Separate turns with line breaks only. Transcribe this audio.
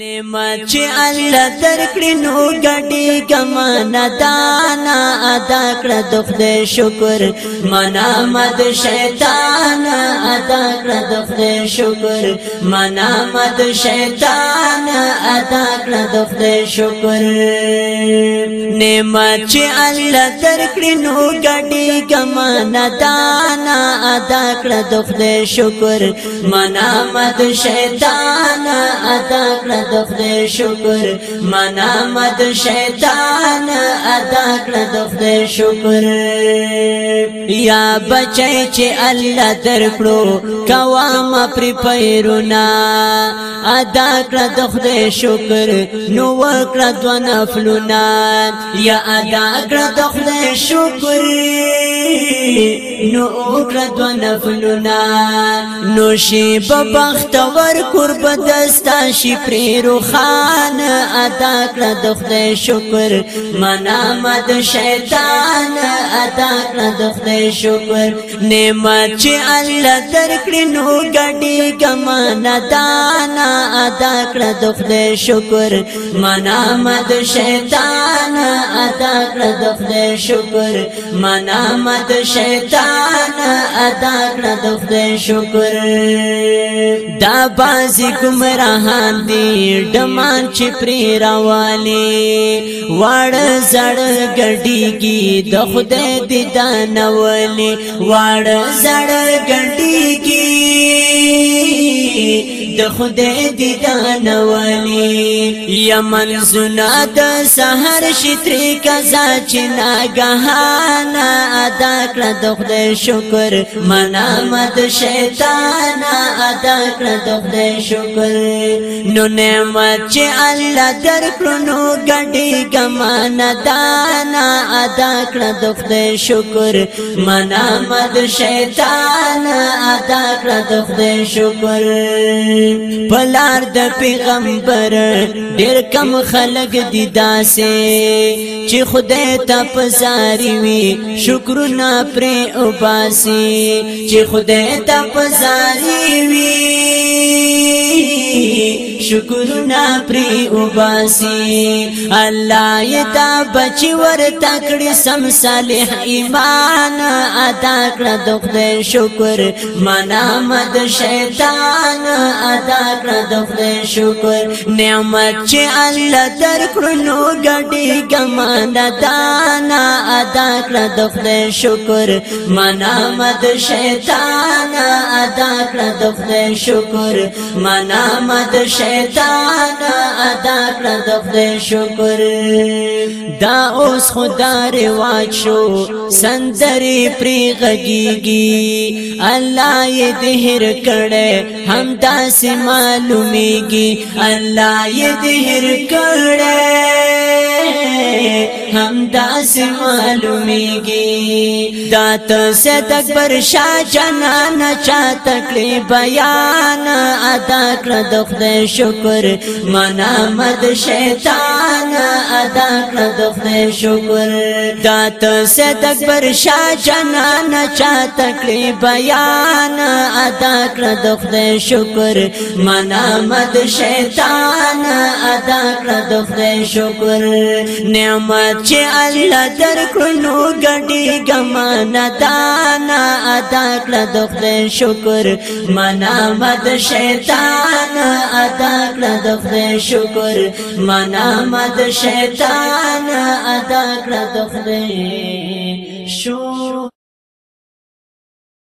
ने अल्ला तर कि नडी कमाना तान आताकडं दुखद शुकुर मना मध शैतना आताकडं दुखदय शुकुर मना मध शैतना ادا کړه د خدای شکر نعمت چې الله درکړي نو ګټي کمانه دانا ادا کړه د خدای شکر منامد شیطان ادا کړه د خدای شکر منامد شیطان ادا کړه د خدای شکر یا بچي چې الله درکړو کوامه پر پیرونا ادا کړه د خدای شکر شکر نو وکړه دو نفلونه یا ادا کړه د خدای شکر نو وکړه دو نفلونه نو شی بخت ور قرب دستا شي پر روخان ادا کړه د خدای شکر منا مد شیطان ادا کړه د خدای شکر نعمت چې الله درکړي نو ګډي کما نه دانا ادا کړه د خدای شکر شکر منا مد شیطان ادا کړ د خدای شکر منا مد شیطان ادا کړ د خدای شکر دا بازی گمراهان دی ډمان چې پری راوالی وړ زړ ګډي کی د خدای دی دانولي وړ زړ ګډي کی د خدای دیدان ولی یمن زنا د سحر شتری کزا چې ناګهان ادا کړ د خدای شکر منامت شیطان ادا کړ د خدای شکر نو نعمت چې الله درکړو نو ګډي ګمان دانا ادا کړه د خدای شکر منا مد شیطان ادا کړه د خدای شکر پلار د پیغمبر ډیر کم خلق دي داسې چې خدای ته پزاري وي شکرونه پر او باسي چې خدای ته پزاري وي شکرنا پری وباسي الله یتا بچی ور تکړی سم صالح ایمان ادا کړ د خدای شکر منامد شیطان ادا کړ د خدای شکر نعمت چې الله درکړو نو ګټي ګمان دانا ادا کړ د خدای شکر منامد شیطان ادا کړ د خدای شکر منامد شیطان شیطان ادا کړ د خدای شکر دا اوس خدای رواج شو سندري پری غږیږي الله یې دهر کړه هم داسې معلومیږي الله یې دهر کړه هم داس معلومیږي دا ته سید اکبر شاه جنان چا تکلیف بیان ادا کړ د خدای شکر منا مد شیطان جانا ادا کړ د خدای شکر دا ته سید اکبر شاه جانا چا تکلی بیان ادا کړ د خدای شکر منامد شیطان ادا کړ د خدای شکر نعمت چې الله درکړو نو ګډي ګمان دانا ادا کړ د خدای شکر منامد شیطان ادا کړ د خدای شکر منامد د شیطان ادا کړ د خدای